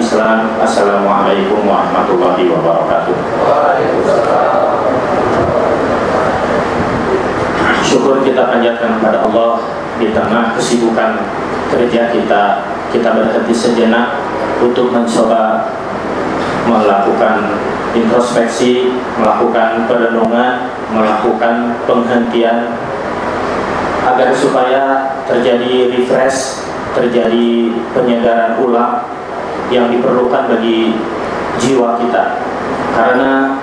Islam Assalamualaikum warahmatullahi wabarakatuh. Syukur kita panjatkan kepada Allah Di tengah kesibukan kerja kita. Kita berhenti sejenak Untuk mencoba Melakukan introspeksi Melakukan perenungan Melakukan penghentian Agar supaya terjadi refresh Terjadi penyegaran ulang Yang diperlukan bagi jiwa kita Karena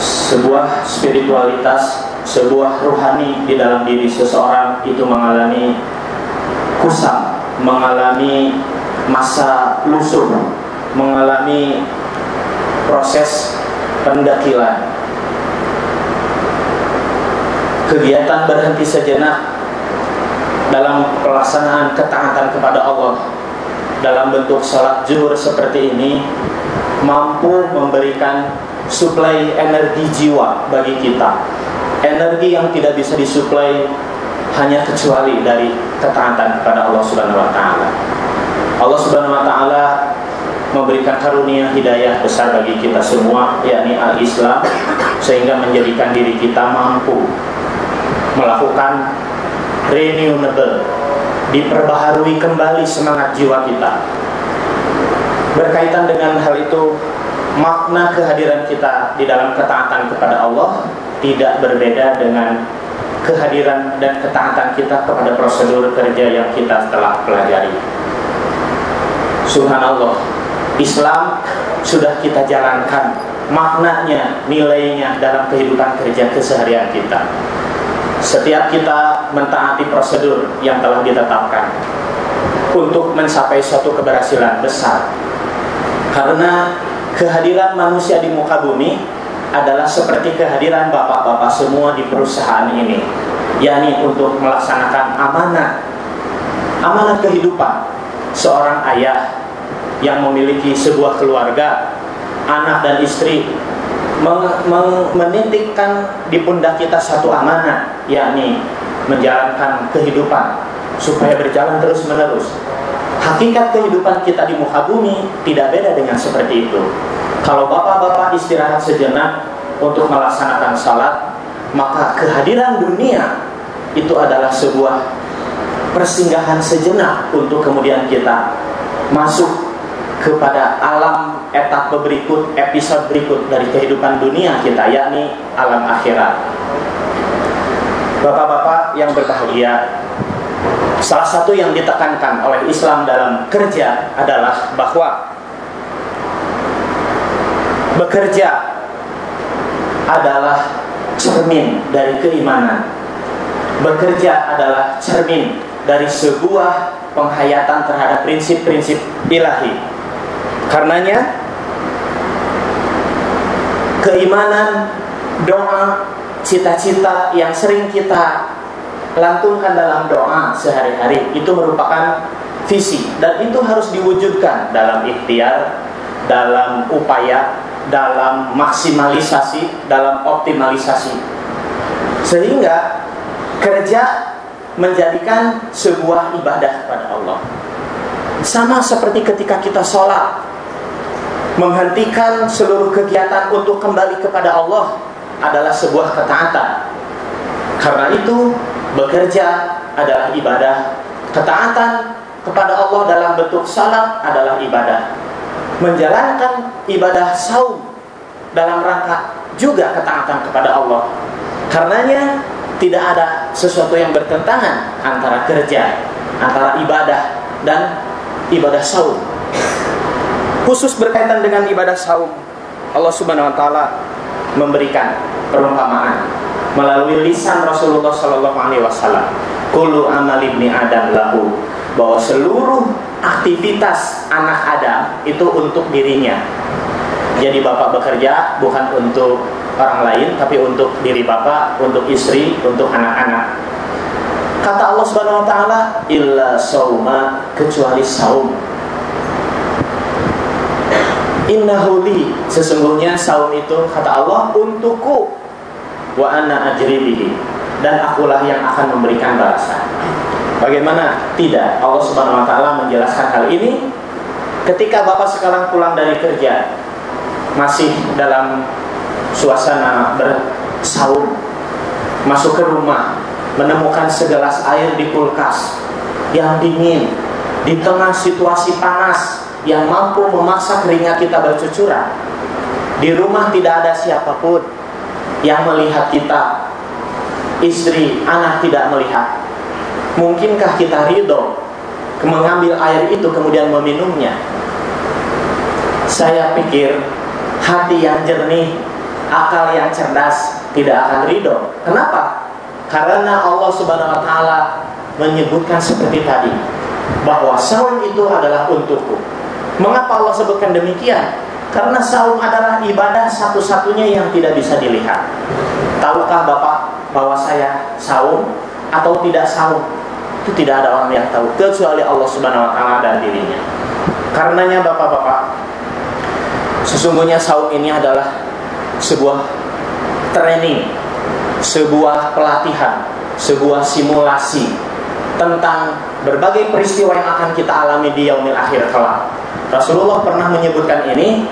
sebuah spiritualitas sebuah ruhani di dalam diri seseorang itu mengalami kusam, mengalami masa lusuh, mengalami proses pendakilan. Kegiatan berhenti sejenak dalam pelaksanaan ketaatan kepada Allah dalam bentuk sholat zuhur seperti ini mampu memberikan suplai energi jiwa bagi kita energi yang tidak bisa disuplai hanya kecuali dari ketaatan kepada Allah Subhanahu wa taala. Allah Subhanahu wa taala memberikan karunia hidayah besar bagi kita semua yakni al-Islam sehingga menjadikan diri kita mampu melakukan renewable diperbaharui kembali semangat jiwa kita berkaitan dengan hal itu makna kehadiran kita di dalam ketaatan kepada Allah tidak berbeda dengan kehadiran dan ketaatan kita kepada prosedur kerja yang kita telah pelajari. Subhanallah, Islam sudah kita jalankan maknanya, nilainya dalam kehidupan kerja keseharian kita. Setiap kita mentaati prosedur yang telah ditetapkan untuk mencapai suatu keberhasilan besar. Karena kehadiran manusia di muka bumi adalah seperti kehadiran bapak-bapak semua di perusahaan ini yakni untuk melaksanakan amanah amanah kehidupan seorang ayah yang memiliki sebuah keluarga anak dan istri menitikkan di pundak kita satu amanah yakni menjalankan kehidupan supaya berjalan terus menerus hakikat kehidupan kita di muka bumi tidak beda dengan seperti itu. Kalau bapak-bapak istirahat sejenak untuk melaksanakan salat, maka kehadiran dunia itu adalah sebuah persinggahan sejenak untuk kemudian kita masuk kepada alam etapa berikut, episode berikut dari kehidupan dunia kita, yakni alam akhirat. Bapak-bapak yang berbahagia, salah satu yang ditekankan oleh Islam dalam kerja adalah bahwa bekerja adalah cermin dari keimanan. Bekerja adalah cermin dari sebuah penghayatan terhadap prinsip-prinsip ilahi. Karenanya keimanan, doa, cita-cita yang sering kita lantunkan dalam doa sehari-hari itu merupakan visi dan itu harus diwujudkan dalam ikhtiar, dalam upaya dalam maksimalisasi, dalam optimalisasi. Sehingga kerja menjadikan sebuah ibadah kepada Allah. Sama seperti ketika kita sholat, menghentikan seluruh kegiatan untuk kembali kepada Allah adalah sebuah ketaatan. Karena itu, bekerja adalah ibadah. Ketaatan kepada Allah dalam bentuk salat adalah ibadah menjalankan ibadah saum dalam rangka juga ketaatan kepada Allah. Karenanya tidak ada sesuatu yang bertentangan antara kerja, antara ibadah dan ibadah saum. Khusus berkaitan dengan ibadah saum, Allah Subhanahu wa taala memberikan perumpamaan melalui lisan Rasulullah sallallahu alaihi wasallam. Kullu amal ibni Adam lahu bahwa seluruh aktivitas anak Adam itu untuk dirinya. Jadi bapak bekerja bukan untuk orang lain tapi untuk diri bapak, untuk istri, untuk anak-anak. Kata Allah Subhanahu wa taala, illa sauma kecuali saum. Innahu li. Sesungguhnya saum itu kata Allah untukku. Wa ana ajri dan akulah yang akan memberikan balasan. Bagaimana? Tidak. Allah Subhanahu wa taala menjelaskan hal ini Ketika Bapak sekarang pulang dari kerja, masih dalam suasana bersaum, masuk ke rumah, menemukan segelas air di kulkas. Yang dingin, di tengah situasi panas yang mampu memaksa keringat kita bercucuran. Di rumah tidak ada siapa pun yang melihat kita, istri, anak tidak melihat. Mungkinkah kita ridho mengambil air itu kemudian meminumnya? Saya pikir hati yang jernih, akal yang cerdas tidak akan ridho. Kenapa? Karena Allah Subhanahu wa taala menyebutkan seperti tadi bahwa saum itu adalah untukku. Mengapa Allah sebutkan demikian? Karena saum adalah ibadah satu-satunya yang tidak bisa dilihat. Tahukah Bapak bahwa saya saum atau tidak saum? Itu tidak ada orang yang tahu kecuali Allah Subhanahu wa taala dan dirinya. Karenanya Bapak-bapak, Sesungguhnya saum ini adalah sebuah training, sebuah pelatihan, sebuah simulasi tentang berbagai peristiwa yang akan kita alami di yaumil akhir kelak. Rasulullah pernah menyebutkan ini,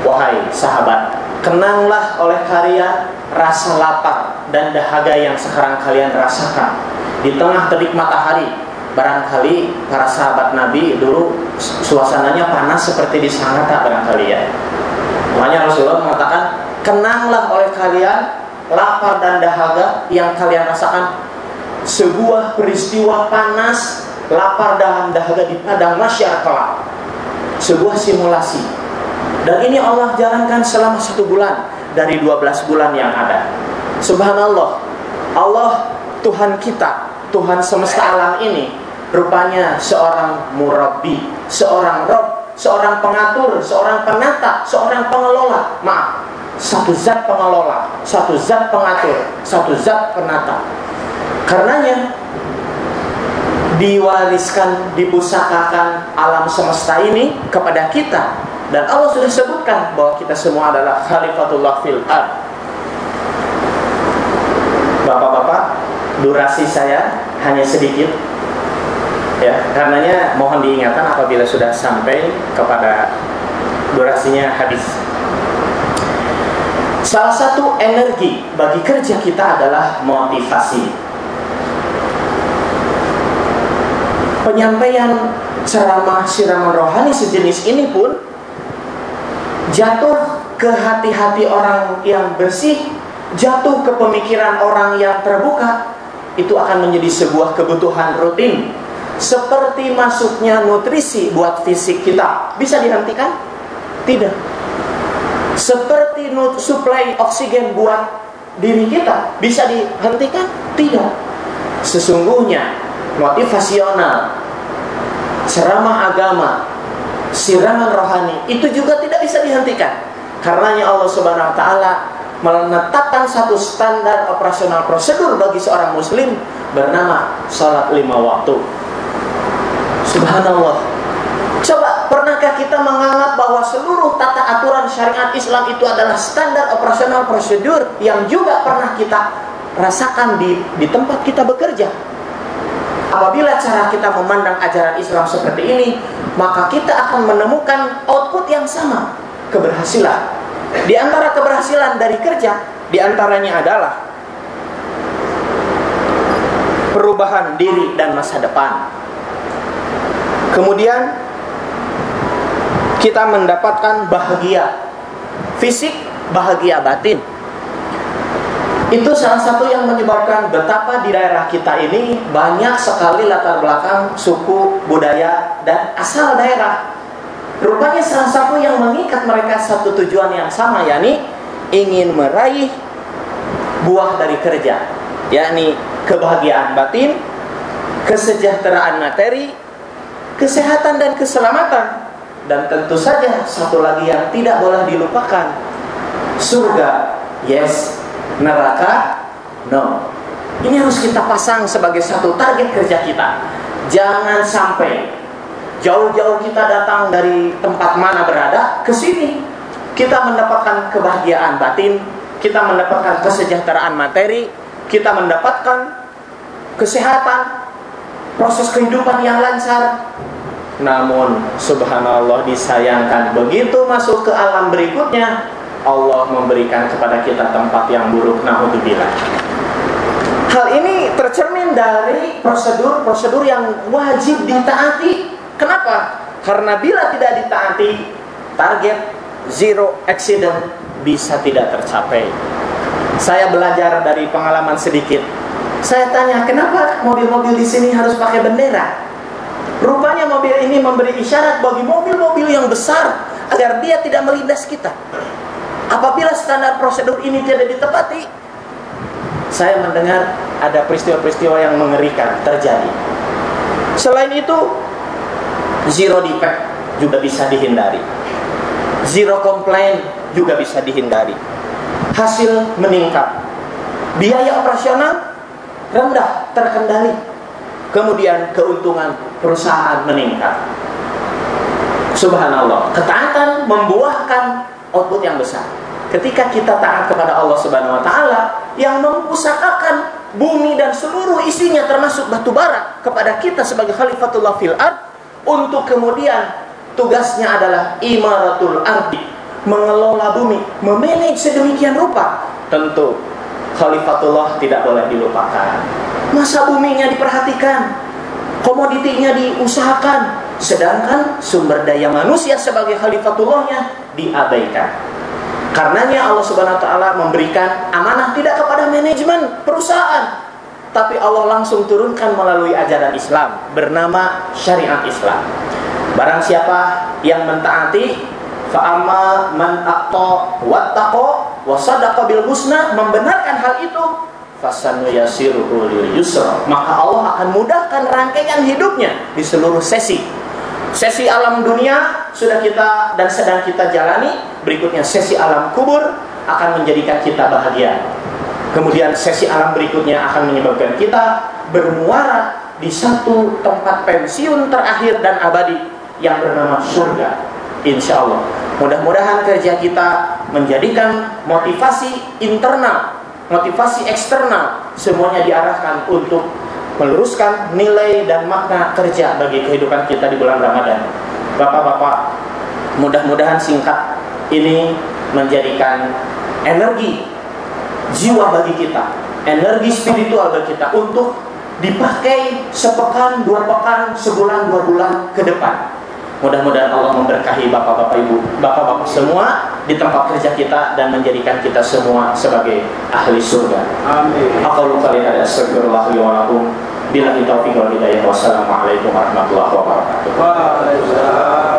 wahai sahabat, kenanglah oleh kalian rasa lapar dan dahaga yang sekarang kalian rasakan di tengah terik matahari. Barangkali para sahabat Nabi dulu suasananya panas seperti di sana tak barangkali ya. Makanya Rasulullah mengatakan, kenanglah oleh kalian lapar dan dahaga yang kalian rasakan sebuah peristiwa panas, lapar dan dahaga di padang masyarakat Sebuah simulasi. Dan ini Allah jalankan selama satu bulan dari 12 bulan yang ada. Subhanallah. Allah Tuhan kita, Tuhan semesta alam ini rupanya seorang murabbi, seorang rob seorang pengatur, seorang penata, seorang pengelola. Maaf, satu zat pengelola, satu zat pengatur, satu zat penata. Karenanya diwariskan, dipusakakan alam semesta ini kepada kita. Dan Allah sudah sebutkan bahwa kita semua adalah khalifatullah fil ard. Bapak-bapak, durasi saya hanya sedikit. Ya karenanya mohon diingatkan apabila sudah sampai kepada durasinya habis. Salah satu energi bagi kerja kita adalah motivasi penyampaian ceramah siraman rohani sejenis ini pun jatuh ke hati-hati orang yang bersih jatuh ke pemikiran orang yang terbuka itu akan menjadi sebuah kebutuhan rutin seperti masuknya nutrisi buat fisik kita bisa dihentikan? Tidak. Seperti suplai oksigen buat diri kita bisa dihentikan? Tidak. Sesungguhnya motivasional, ceramah agama, siraman rohani itu juga tidak bisa dihentikan. Karenanya Allah Subhanahu wa taala menetapkan satu standar operasional prosedur bagi seorang muslim bernama salat lima waktu. Subhanallah. Coba pernahkah kita menganggap bahwa seluruh tata aturan syariat Islam itu adalah standar operasional prosedur yang juga pernah kita rasakan di di tempat kita bekerja? Apabila cara kita memandang ajaran Islam seperti ini, maka kita akan menemukan output yang sama, keberhasilan. Di antara keberhasilan dari kerja, di antaranya adalah perubahan diri dan masa depan. Kemudian kita mendapatkan bahagia fisik, bahagia batin. Itu salah satu yang menyebabkan betapa di daerah kita ini banyak sekali latar belakang suku, budaya, dan asal daerah. Rupanya salah satu yang mengikat mereka satu tujuan yang sama, yakni ingin meraih buah dari kerja, yakni kebahagiaan batin, kesejahteraan materi, kesehatan dan keselamatan. Dan tentu saja satu lagi yang tidak boleh dilupakan surga. Yes neraka? No. Ini harus kita pasang sebagai satu target kerja kita. Jangan sampai jauh-jauh kita datang dari tempat mana berada ke sini. Kita mendapatkan kebahagiaan batin kita mendapatkan kesejahteraan materi kita mendapatkan kesehatan proses kehidupan yang lancar. Namun subhanallah disayangkan begitu masuk ke alam berikutnya Allah memberikan kepada kita tempat yang buruk naudzubillah. Hal ini tercermin dari prosedur-prosedur yang wajib ditaati. Kenapa? Karena bila tidak ditaati, target zero accident bisa tidak tercapai. Saya belajar dari pengalaman sedikit. Saya tanya, kenapa mobil-mobil di sini harus pakai bendera? Rupanya mobil ini memberi isyarat bagi mobil-mobil yang besar agar dia tidak melindas kita. Apabila standar prosedur ini tidak ditepati, saya mendengar ada peristiwa-peristiwa yang mengerikan terjadi. Selain itu, zero defect juga bisa dihindari. Zero complaint juga bisa dihindari. Hasil meningkat. Biaya operasional rendah, terkendali kemudian keuntungan perusahaan meningkat. Subhanallah, ketaatan membuahkan output yang besar. Ketika kita taat kepada Allah Subhanahu wa taala yang mempusakakan bumi dan seluruh isinya termasuk batu bara kepada kita sebagai khalifatullah fil ard untuk kemudian tugasnya adalah imaratul ardi, mengelola bumi, memanage sedemikian rupa. Tentu khalifatullah tidak boleh dilupakan. Masa buminya diperhatikan, komoditinya diusahakan, sedangkan sumber daya manusia sebagai khalifatullahnya diabaikan. Karenanya Allah Subhanahu wa taala memberikan amanah tidak kepada manajemen perusahaan, tapi Allah langsung turunkan melalui ajaran Islam bernama syariat Islam. Barang siapa yang mentaati fa'amma man aqta wattaqo wa sadaqa bil husna membenarkan hal itu fasanu yasiruhu lil yusra maka Allah akan mudahkan rangkaian hidupnya di seluruh sesi sesi alam dunia sudah kita dan sedang kita jalani berikutnya sesi alam kubur akan menjadikan kita bahagia kemudian sesi alam berikutnya akan menyebabkan kita bermuara di satu tempat pensiun terakhir dan abadi yang bernama surga insya Allah mudah-mudahan kerja kita menjadikan motivasi internal motivasi eksternal semuanya diarahkan untuk meluruskan nilai dan makna kerja bagi kehidupan kita di bulan Ramadan. Bapak-bapak, mudah-mudahan singkat ini menjadikan energi jiwa bagi kita, energi spiritual bagi kita untuk dipakai sepekan, dua pekan, sebulan, dua bulan ke depan Mudah-mudahan Allah memberkahi bapak-bapak ibu, bapak-bapak semua di tempat kerja kita dan menjadikan kita semua sebagai ahli surga. Amin. Aku lupa lihat astagfirullah wa. Bila kita taufiq wal hidayah. Wassalamualaikum warahmatullahi wabarakatuh. Waalaikumsalam.